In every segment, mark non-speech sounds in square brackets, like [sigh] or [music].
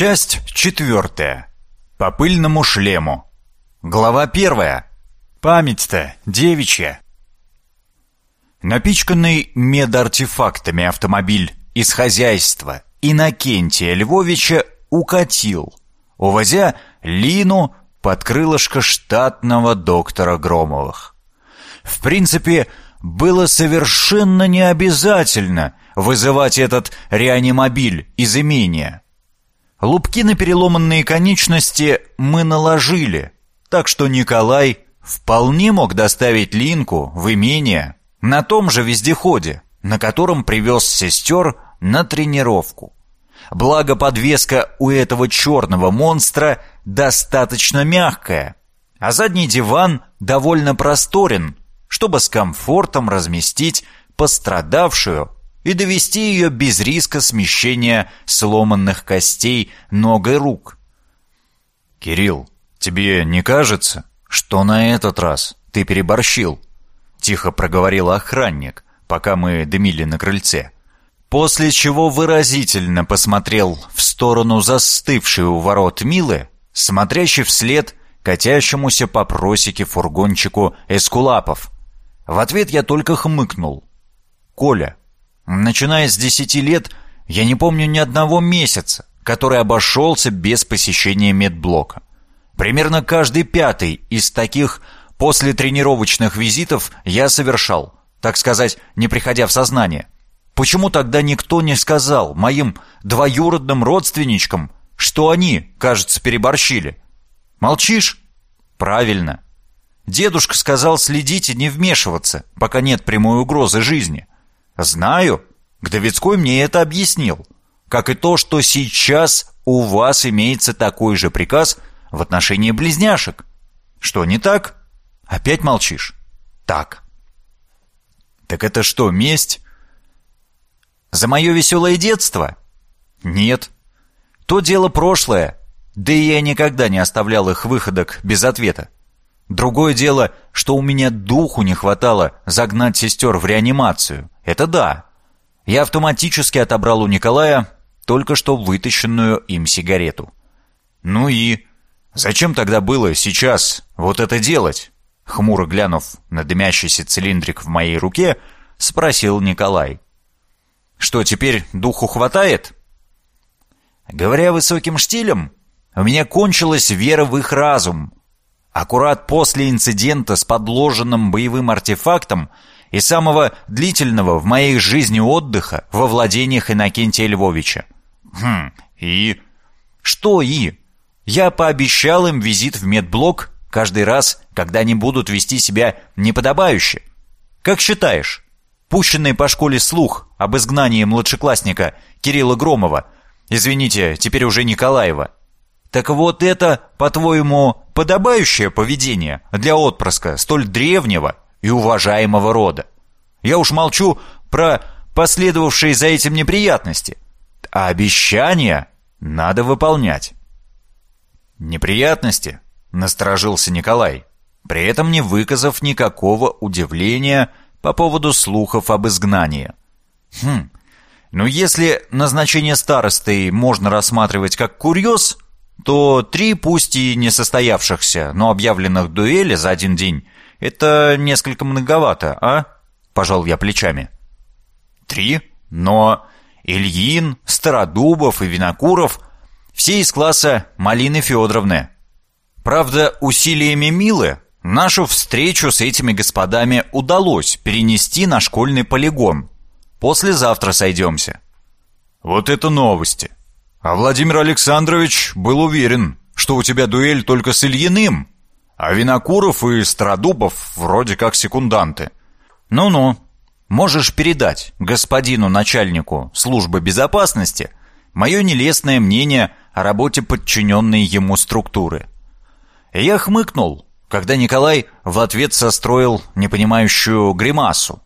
Часть четвертая. По пыльному шлему. Глава первая. Память-то девичья. Напичканный медартефактами автомобиль из хозяйства Иннокентия Львовича укатил, увозя Лину под крылышко штатного доктора Громовых. В принципе, было совершенно необязательно вызывать этот реанимобиль из имения. Лупки на переломанные конечности мы наложили, так что Николай вполне мог доставить Линку в имение на том же вездеходе, на котором привез сестер на тренировку. Благо подвеска у этого черного монстра достаточно мягкая, а задний диван довольно просторен, чтобы с комфортом разместить пострадавшую и довести ее без риска смещения сломанных костей ног и рук. «Кирилл, тебе не кажется, что на этот раз ты переборщил?» — тихо проговорил охранник, пока мы дымили на крыльце. После чего выразительно посмотрел в сторону застывшей у ворот Милы, смотрящей вслед катящемуся по просеке фургончику эскулапов. В ответ я только хмыкнул. «Коля, начиная с десяти лет, я не помню ни одного месяца, который обошелся без посещения медблока. Примерно каждый пятый из таких после тренировочных визитов я совершал, так сказать, не приходя в сознание. Почему тогда никто не сказал моим двоюродным родственничкам, что они, кажется, переборщили? Молчишь? Правильно. Дедушка сказал следить и не вмешиваться, пока нет прямой угрозы жизни. Знаю. Гдовицкой мне это объяснил. Как и то, что сейчас у вас имеется такой же приказ в отношении близняшек. Что не так? Опять молчишь? Так. Так это что, месть? За мое веселое детство? Нет. То дело прошлое, да и я никогда не оставлял их выходок без ответа. Другое дело, что у меня духу не хватало загнать сестер в реанимацию. Это да. Я автоматически отобрал у Николая только что вытащенную им сигарету. Ну и... Зачем тогда было сейчас вот это делать? Хмуро глянув на дымящийся цилиндрик в моей руке, спросил Николай. Что, теперь духу хватает? Говоря высоким штилем, у меня кончилась вера в их разум. Аккурат после инцидента с подложенным боевым артефактом и самого длительного в моей жизни отдыха во владениях Иннокентия Львовича. Хм, и... Что и? Я пообещал им визит в медблок каждый раз, когда они будут вести себя неподобающе. Как считаешь, пущенный по школе слух об изгнании младшеклассника Кирилла Громова, извините, теперь уже Николаева, так вот это, по-твоему, подобающее поведение для отпрыска столь древнего и уважаемого рода? Я уж молчу про последовавшие за этим неприятности. А обещания надо выполнять. Неприятности? Насторожился Николай, при этом не выказав никакого удивления по поводу слухов об изгнании. Хм, ну если назначение старосты можно рассматривать как курьез, то три, пусть и не состоявшихся, но объявленных дуэли за один день, это несколько многовато, а? Пожал я плечами. Три? Но Ильин, Стародубов и Винокуров все из класса Малины Федоровны. Правда, усилиями Милы нашу встречу с этими господами удалось перенести на школьный полигон. Послезавтра сойдемся. Вот это новости. А Владимир Александрович был уверен, что у тебя дуэль только с Ильиным, а Винокуров и Страдубов вроде как секунданты. Ну-ну, можешь передать господину начальнику службы безопасности мое нелестное мнение о работе подчиненной ему структуры. Я хмыкнул, когда Николай в ответ состроил непонимающую гримасу.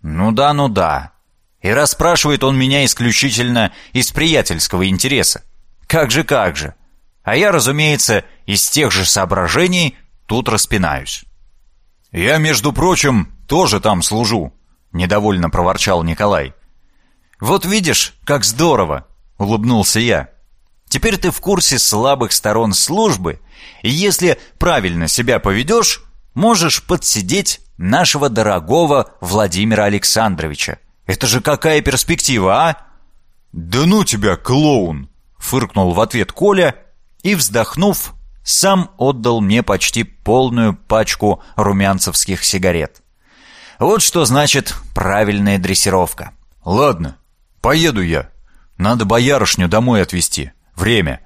«Ну да, ну да. И расспрашивает он меня исключительно из приятельского интереса. Как же, как же. А я, разумеется, из тех же соображений тут распинаюсь». «Я, между прочим, тоже там служу», — недовольно проворчал Николай. «Вот видишь, как здорово!» — улыбнулся я. Теперь ты в курсе слабых сторон службы, и если правильно себя поведешь, можешь подсидеть нашего дорогого Владимира Александровича. Это же какая перспектива, а? «Да ну тебя, клоун!» — фыркнул в ответ Коля и, вздохнув, сам отдал мне почти полную пачку румянцевских сигарет. Вот что значит правильная дрессировка. «Ладно, поеду я. Надо боярышню домой отвезти. Время.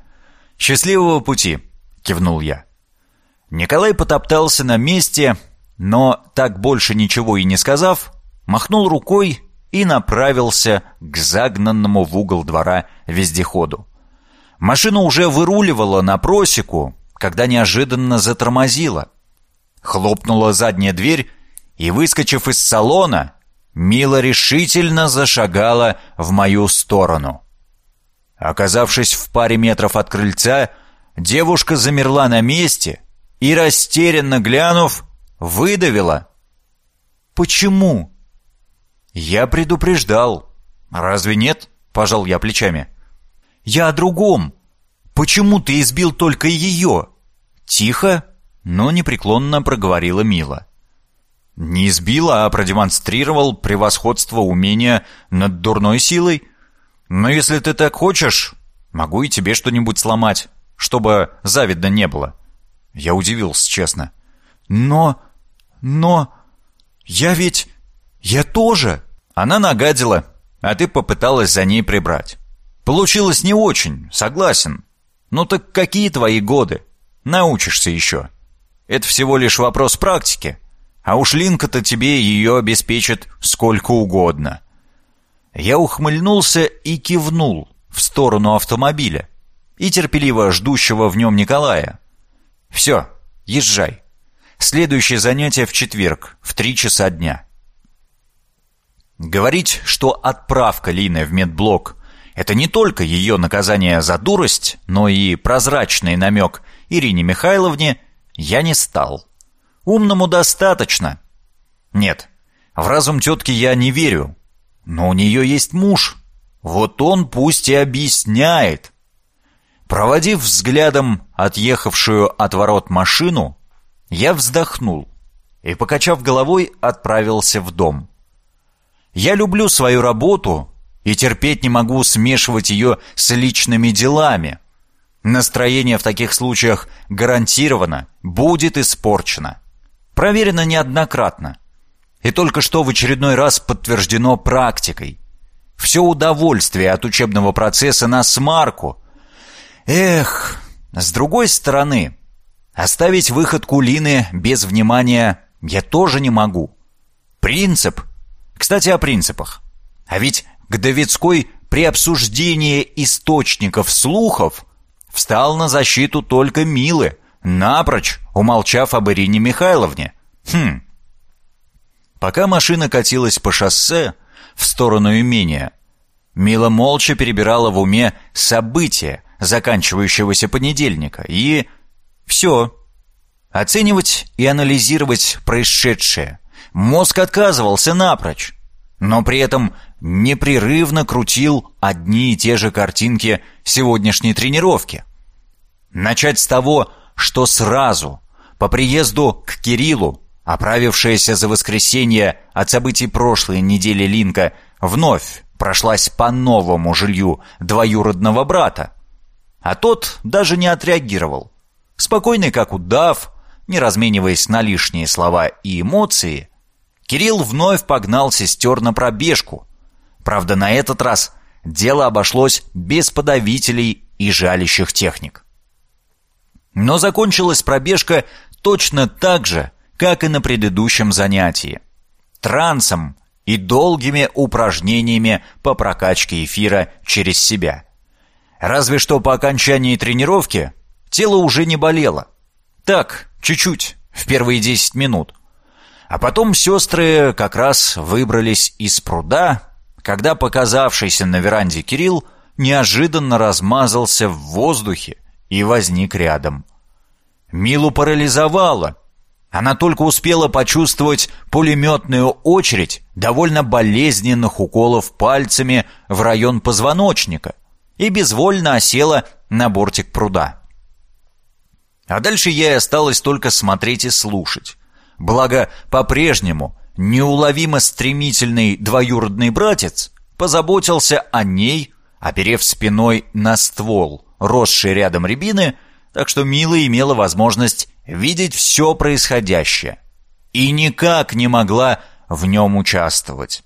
Счастливого пути!» — кивнул я. Николай потоптался на месте, но, так больше ничего и не сказав, махнул рукой и направился к загнанному в угол двора вездеходу. Машина уже выруливала на просеку, когда неожиданно затормозила. Хлопнула задняя дверь, и, выскочив из салона, Мила решительно зашагала в мою сторону. Оказавшись в паре метров от крыльца, девушка замерла на месте и, растерянно глянув, выдавила. «Почему?» «Я предупреждал. Разве нет?» — пожал я плечами. «Я о другом. Почему ты избил только ее?» Тихо, но непреклонно проговорила Мила. Не избил, а продемонстрировал превосходство умения над дурной силой. Но если ты так хочешь, могу и тебе что-нибудь сломать, чтобы завидно не было. Я удивился, честно. Но... но... я ведь... я тоже... Она нагадила, а ты попыталась за ней прибрать. Получилось не очень, согласен. Ну так какие твои годы? Научишься еще. Это всего лишь вопрос практики. А уж Линка-то тебе ее обеспечит сколько угодно. Я ухмыльнулся и кивнул в сторону автомобиля и терпеливо ждущего в нем Николая. «Все, езжай. Следующее занятие в четверг, в три часа дня». Говорить, что отправка Лины в медблок – это не только ее наказание за дурость, но и прозрачный намек Ирине Михайловне, я не стал. Умному достаточно. Нет, в разум тетки я не верю. Но у нее есть муж. Вот он пусть и объясняет. Проводив взглядом отъехавшую от ворот машину, я вздохнул и, покачав головой, отправился в дом. Я люблю свою работу и терпеть не могу смешивать ее с личными делами. Настроение в таких случаях гарантированно будет испорчено. Проверено неоднократно. И только что в очередной раз подтверждено практикой. Все удовольствие от учебного процесса на смарку. Эх, с другой стороны, оставить выходку Лины без внимания я тоже не могу. Принцип. Кстати, о принципах. А ведь к Давидской при обсуждении источников слухов встал на защиту только Милы, напрочь умолчав об Ирине Михайловне. Хм. Пока машина катилась по шоссе в сторону имения, Мила молча перебирала в уме события заканчивающегося понедельника и... Все. Оценивать и анализировать происшедшее. Мозг отказывался напрочь, но при этом непрерывно крутил одни и те же картинки сегодняшней тренировки. Начать с того, что сразу, по приезду к Кириллу, оправившаяся за воскресенье от событий прошлой недели Линка, вновь прошлась по новому жилью двоюродного брата. А тот даже не отреагировал. Спокойный, как удав, не размениваясь на лишние слова и эмоции, Кирилл вновь погнал сестер на пробежку. Правда, на этот раз дело обошлось без подавителей и жалящих техник. Но закончилась пробежка точно так же, как и на предыдущем занятии. Трансом и долгими упражнениями по прокачке эфира через себя. Разве что по окончании тренировки тело уже не болело. Так, чуть-чуть, в первые 10 минут. А потом сестры как раз выбрались из пруда, когда показавшийся на веранде Кирилл неожиданно размазался в воздухе и возник рядом. Милу парализовало. Она только успела почувствовать пулеметную очередь довольно болезненных уколов пальцами в район позвоночника и безвольно осела на бортик пруда. А дальше ей осталось только смотреть и слушать. Благо, по-прежнему неуловимо стремительный двоюродный братец позаботился о ней, оперев спиной на ствол, росший рядом рябины, так что Мила имела возможность видеть все происходящее и никак не могла в нем участвовать.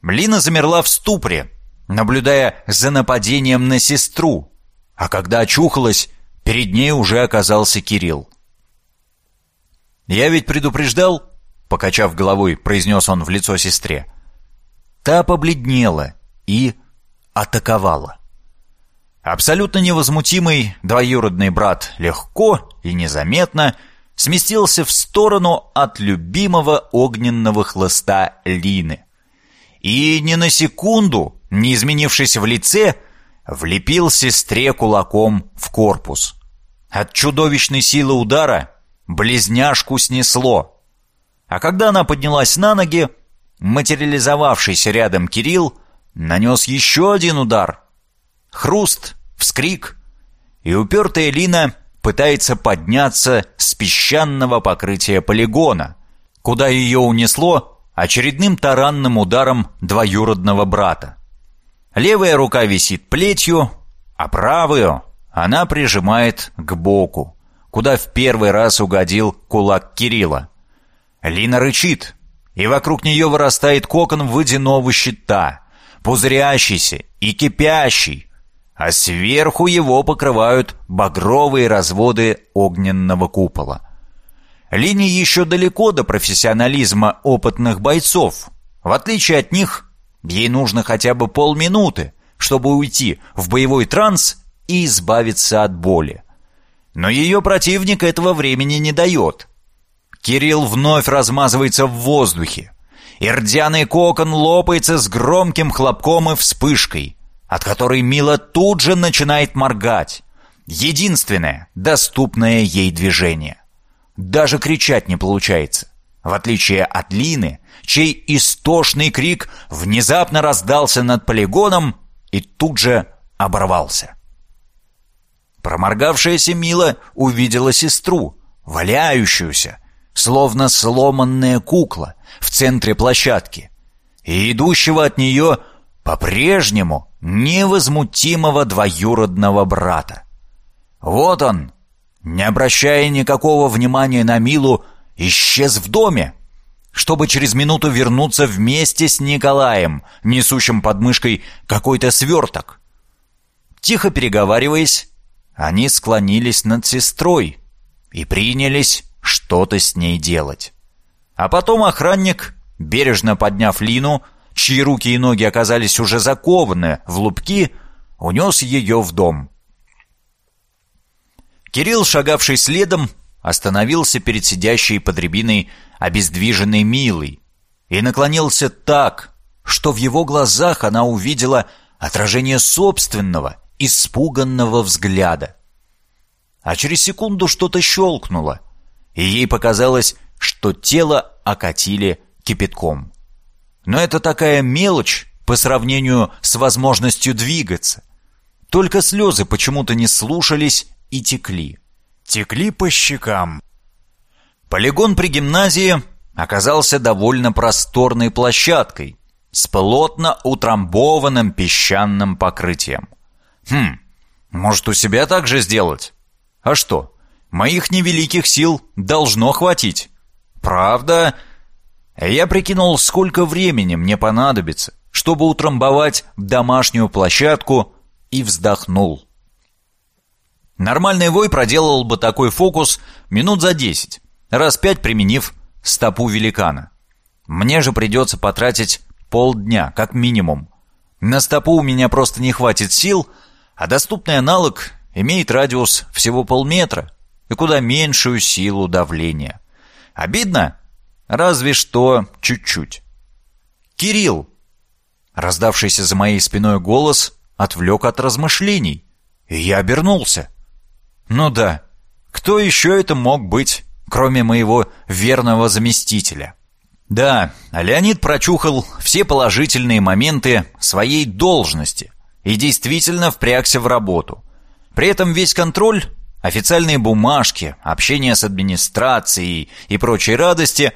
Млина замерла в ступоре, наблюдая за нападением на сестру, а когда очухалась, перед ней уже оказался Кирилл. «Я ведь предупреждал?» — покачав головой, произнес он в лицо сестре. Та побледнела и атаковала. Абсолютно невозмутимый двоюродный брат легко и незаметно сместился в сторону от любимого огненного хлыста Лины. И ни на секунду, не изменившись в лице, влепил сестре кулаком в корпус. От чудовищной силы удара близняшку снесло. А когда она поднялась на ноги, материализовавшийся рядом Кирилл нанес еще один удар. Хруст, вскрик, и упертая Лина пытается подняться с песчаного покрытия полигона, куда ее унесло очередным таранным ударом двоюродного брата. Левая рука висит плетью, а правую она прижимает к боку, куда в первый раз угодил кулак Кирилла. Лина рычит, и вокруг нее вырастает кокон водяного щита, пузырящийся и кипящий, а сверху его покрывают багровые разводы огненного купола. Линии еще далеко до профессионализма опытных бойцов. В отличие от них, ей нужно хотя бы полминуты, чтобы уйти в боевой транс и избавиться от боли. Но ее противник этого времени не дает. Кирилл вновь размазывается в воздухе. Ирдяный кокон лопается с громким хлопком и вспышкой, от которой Мила тут же начинает моргать. Единственное, доступное ей движение. Даже кричать не получается. В отличие от Лины, чей истошный крик внезапно раздался над полигоном и тут же оборвался. Проморгавшаяся Мила увидела сестру, валяющуюся, словно сломанная кукла в центре площадки, и идущего от нее по-прежнему невозмутимого двоюродного брата. Вот он, не обращая никакого внимания на Милу, исчез в доме, чтобы через минуту вернуться вместе с Николаем, несущим под мышкой какой-то сверток. Тихо переговариваясь, они склонились над сестрой и принялись что-то с ней делать. А потом охранник, бережно подняв Лину, чьи руки и ноги оказались уже закованы в лупки, унес ее в дом. Кирилл, шагавший следом, остановился перед сидящей под рябиной обездвиженной Милой и наклонился так, что в его глазах она увидела отражение собственного, испуганного взгляда. А через секунду что-то щелкнуло, и ей показалось, что тело окатили кипятком. Но это такая мелочь по сравнению с возможностью двигаться. Только слезы почему-то не слушались и текли. Текли по щекам. Полигон при гимназии оказался довольно просторной площадкой с плотно утрамбованным песчаным покрытием. Хм, может, у себя так же сделать? А что, моих невеликих сил должно хватить. Правда? Я прикинул, сколько времени мне понадобится, чтобы утрамбовать домашнюю площадку, и вздохнул. Нормальный вой проделал бы такой фокус минут за десять, раз пять применив стопу великана. Мне же придется потратить полдня, как минимум. На стопу у меня просто не хватит сил, а доступный аналог имеет радиус всего полметра и куда меньшую силу давления. Обидно? Разве что чуть-чуть. «Кирилл!» Раздавшийся за моей спиной голос отвлек от размышлений, и я обернулся. Ну да, кто еще это мог быть, кроме моего верного заместителя? Да, Леонид прочухал все положительные моменты своей должности – и действительно впрягся в работу. При этом весь контроль, официальные бумажки, общение с администрацией и прочие радости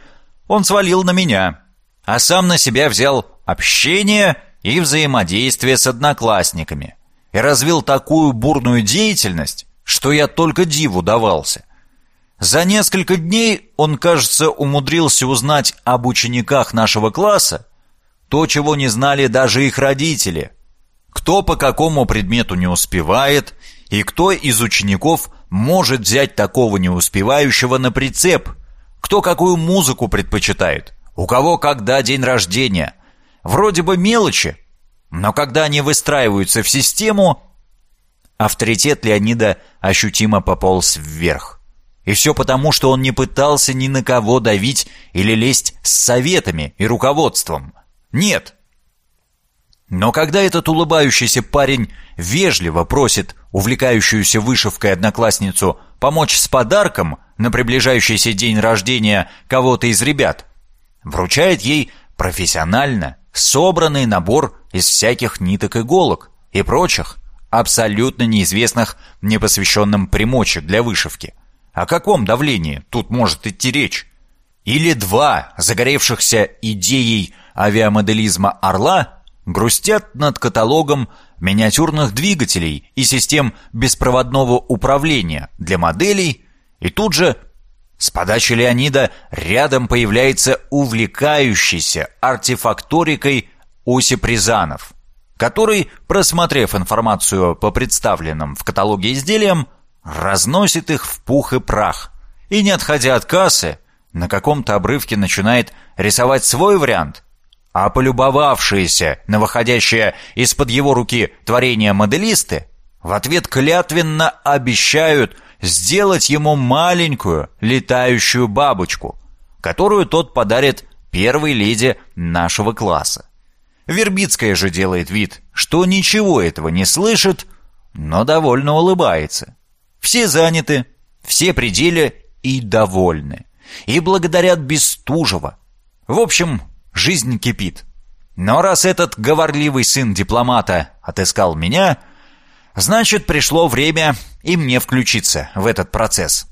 он свалил на меня, а сам на себя взял общение и взаимодействие с одноклассниками и развил такую бурную деятельность, что я только диву давался. За несколько дней он, кажется, умудрился узнать об учениках нашего класса то, чего не знали даже их родители. Кто по какому предмету не успевает, и кто из учеников может взять такого не успевающего на прицеп, кто какую музыку предпочитает, у кого когда день рождения. Вроде бы мелочи, но когда они выстраиваются в систему, авторитет Леонида ощутимо пополз вверх. И все потому, что он не пытался ни на кого давить или лезть с советами и руководством – нет. Но когда этот улыбающийся парень вежливо просит увлекающуюся вышивкой одноклассницу помочь с подарком на приближающийся день рождения кого-то из ребят, вручает ей профессионально собранный набор из всяких ниток-иголок и прочих, абсолютно неизвестных непосвященным примочек для вышивки. О каком давлении тут может идти речь? Или два загоревшихся идеей авиамоделизма «Орла» грустят над каталогом миниатюрных двигателей и систем беспроводного управления для моделей, и тут же с подачи Леонида рядом появляется увлекающийся артефакторикой Осип Рязанов, который, просмотрев информацию по представленным в каталоге изделиям, разносит их в пух и прах, и, не отходя от кассы, на каком-то обрывке начинает рисовать свой вариант, а полюбовавшиеся на выходящее из-под его руки творение моделисты в ответ клятвенно обещают сделать ему маленькую летающую бабочку, которую тот подарит первой леди нашего класса. Вербицкая же делает вид, что ничего этого не слышит, но довольно улыбается. Все заняты, все пределе и довольны. И благодарят Бестужева. В общем, жизнь кипит. Но раз этот говорливый сын дипломата отыскал меня, значит, пришло время и мне включиться в этот процесс.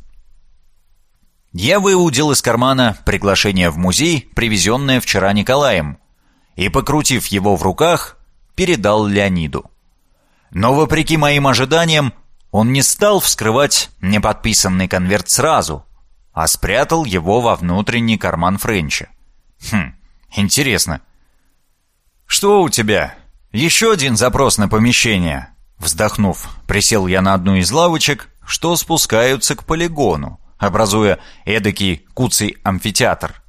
Я выудил из кармана приглашение в музей, привезенное вчера Николаем, и, покрутив его в руках, передал Леониду. Но, вопреки моим ожиданиям, он не стал вскрывать неподписанный конверт сразу, а спрятал его во внутренний карман Френча. Хм, Интересно. Что у тебя? Еще один запрос на помещение. Вздохнув, присел я на одну из лавочек, что спускаются к полигону, образуя эдакий куцый амфитеатр.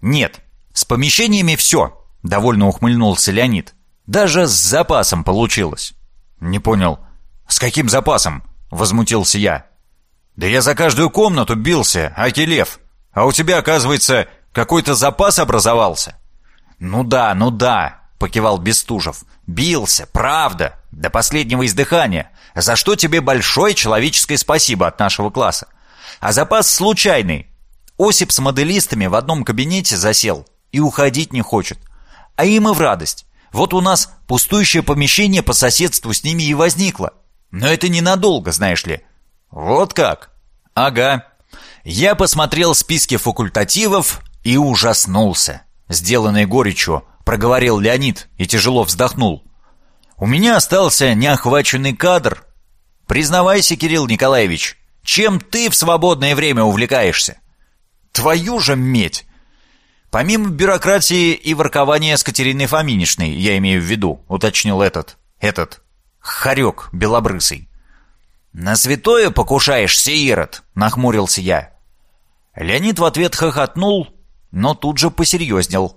Нет, с помещениями все, довольно ухмыльнулся Леонид. Даже с запасом получилось. Не понял, с каким запасом? Возмутился я. Да я за каждую комнату бился, Акелев. А у тебя, оказывается, какой-то запас образовался?» «Ну да, ну да», — покивал Бестужев. «Бился, правда, до последнего издыхания, за что тебе большое человеческое спасибо от нашего класса. А запас случайный. Осип с моделистами в одном кабинете засел и уходить не хочет. А им и в радость. Вот у нас пустующее помещение по соседству с ними и возникло. Но это ненадолго, знаешь ли». «Вот как?» «Ага». Я посмотрел списки факультативов и ужаснулся. Сделанный горечью, проговорил Леонид и тяжело вздохнул. У меня остался неохваченный кадр. Признавайся, Кирилл Николаевич, чем ты в свободное время увлекаешься? Твою же медь! Помимо бюрократии и воркования с Катериной Фоминишной, я имею в виду, уточнил этот, этот, хорек белобрысый. «На святое покушаешься, Ирод!» — нахмурился я. Леонид в ответ хохотнул, но тут же посерьезнел.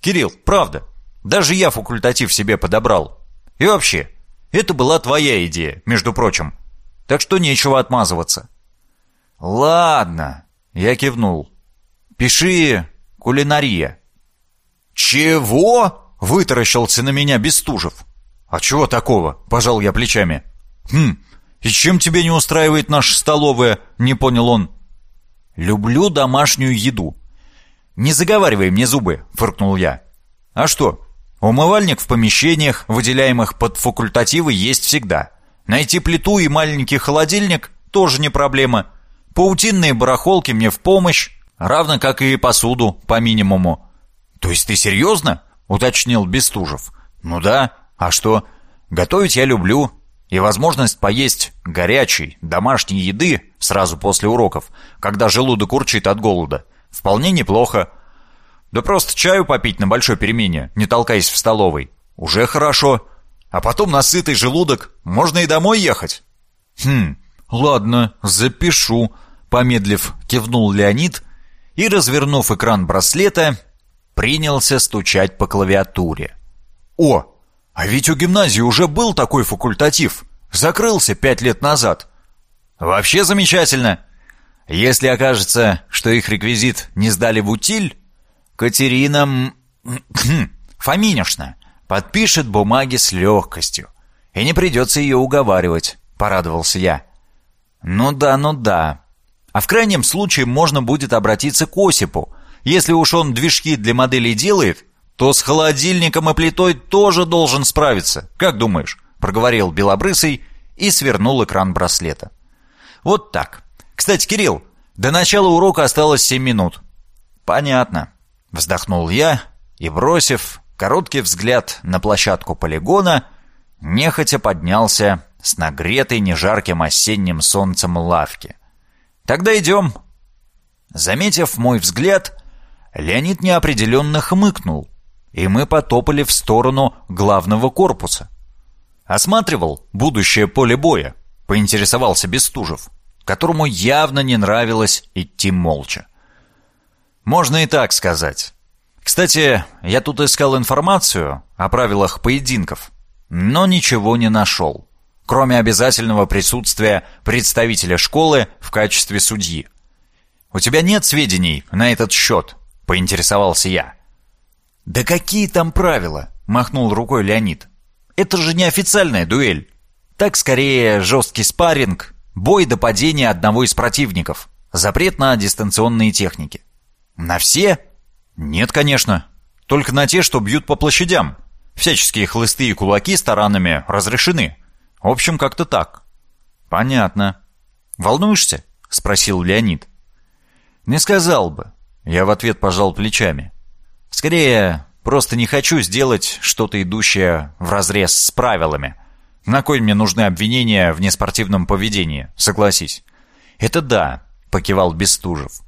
«Кирилл, правда, даже я факультатив себе подобрал. И вообще, это была твоя идея, между прочим. Так что нечего отмазываться». «Ладно», — я кивнул. «Пиши кулинария». «Чего?» — вытаращился на меня Бестужев. «А чего такого?» — пожал я плечами. «Хм, и чем тебе не устраивает наша столовая?» — не понял он. «Люблю домашнюю еду», «Не заговаривай мне зубы», — фыркнул я. «А что? Умывальник в помещениях, выделяемых под факультативы, есть всегда. Найти плиту и маленький холодильник тоже не проблема. Паутинные барахолки мне в помощь, равно как и посуду по минимуму. То есть ты серьезно? Уточнил Бестужев. Ну да, а что? Готовить я люблю, и возможность поесть горячей, домашней еды сразу после уроков, когда желудок урчит от голода, вполне неплохо. Да просто чаю попить на большой перемене, не толкаясь в столовой. Уже хорошо. А потом на сытый желудок можно и домой ехать. Хм, ладно, запишу, помедлив, кивнул Леонид и, развернув экран браслета, принялся стучать по клавиатуре. О, а ведь у гимназии уже был такой факультатив. Закрылся пять лет назад. Вообще замечательно. Если окажется, что их реквизит не сдали в утиль, Катерина... [clears throat] Фоминишна подпишет бумаги с легкостью. И не придется ее уговаривать, порадовался я. Ну да, ну да. А в крайнем случае можно будет обратиться к Осипу. Если уж он движки для моделей делает, то с холодильником и плитой тоже должен справиться. Как думаешь? Проговорил Белобрысый и свернул экран браслета. Вот так. Кстати, Кирилл, до начала урока осталось семь минут. Понятно. Вздохнул я и, бросив короткий взгляд на площадку полигона, нехотя поднялся с нагретой нежарким осенним солнцем лавки. «Тогда идем». Заметив мой взгляд, Леонид неопределенно хмыкнул, и мы потопали в сторону главного корпуса. «Осматривал будущее поле боя», — поинтересовался Бестужев, которому явно не нравилось идти молча. Можно и так сказать. Кстати, я тут искал информацию о правилах поединков, но ничего не нашел, кроме обязательного присутствия представителя школы в качестве судьи. «У тебя нет сведений на этот счет?» — поинтересовался я. «Да какие там правила?» — махнул рукой Леонид. «Это же не официальная дуэль. Так скорее жесткий спарринг, бой до падения одного из противников, запрет на дистанционные техники». «На все?» «Нет, конечно. Только на те, что бьют по площадям. Всяческие хлысты и кулаки с таранами разрешены. В общем, как-то так». «Понятно. Волнуешься?» — спросил Леонид. «Не сказал бы». Я в ответ пожал плечами. «Скорее, просто не хочу сделать что-то идущее вразрез с правилами. На кой мне нужны обвинения в неспортивном поведении, согласись?» «Это да», — покивал Бестужев.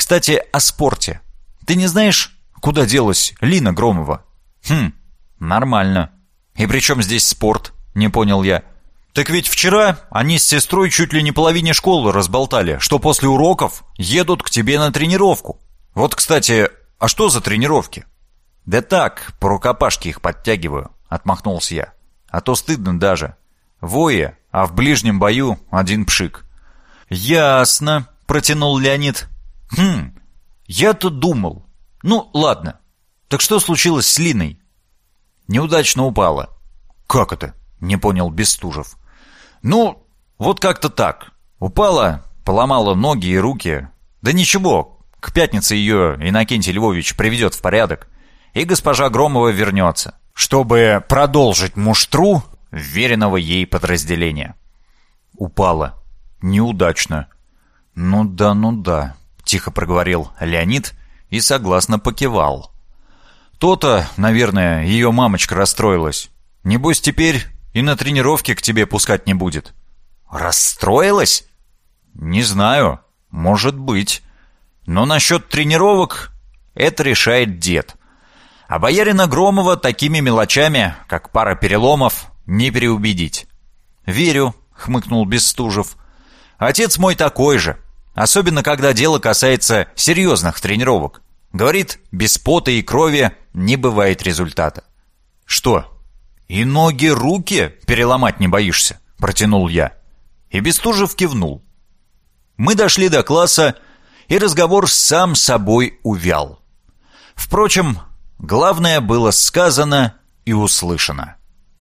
Кстати, о спорте. Ты не знаешь, куда делась Лина Громова? Хм, нормально. И при чем здесь спорт? Не понял я. Так ведь вчера они с сестрой чуть ли не половине школы разболтали, что после уроков едут к тебе на тренировку. Вот, кстати, а что за тренировки? Да так, по рукопашке их подтягиваю, отмахнулся я. А то стыдно даже. Вое, а в ближнем бою один пшик. Ясно, протянул Леонид. «Хм, я-то думал. Ну, ладно. Так что случилось с Линой?» «Неудачно упала». «Как это?» — не понял Бестужев. «Ну, вот как-то так. Упала, поломала ноги и руки. Да ничего, к пятнице ее Иннокентий Львович приведет в порядок, и госпожа Громова вернется, чтобы продолжить муштру веренного ей подразделения». Упала. Неудачно. «Ну да, ну да», тихо проговорил Леонид и согласно покивал. То-то, наверное, ее мамочка расстроилась. Небось, теперь и на тренировке к тебе пускать не будет. Расстроилась? Не знаю. Может быть. Но насчет тренировок это решает дед. А боярина Громова такими мелочами, как пара переломов, не переубедить. «Верю», — хмыкнул Бестужев. «Отец мой такой же. Особенно, когда дело касается серьезных тренировок. Говорит, без пота и крови не бывает результата. Что? И ноги, руки переломать не боишься? Протянул я. И Бестужев кивнул. Мы дошли до класса, и разговор сам собой увял. Впрочем, главное было сказано и услышано.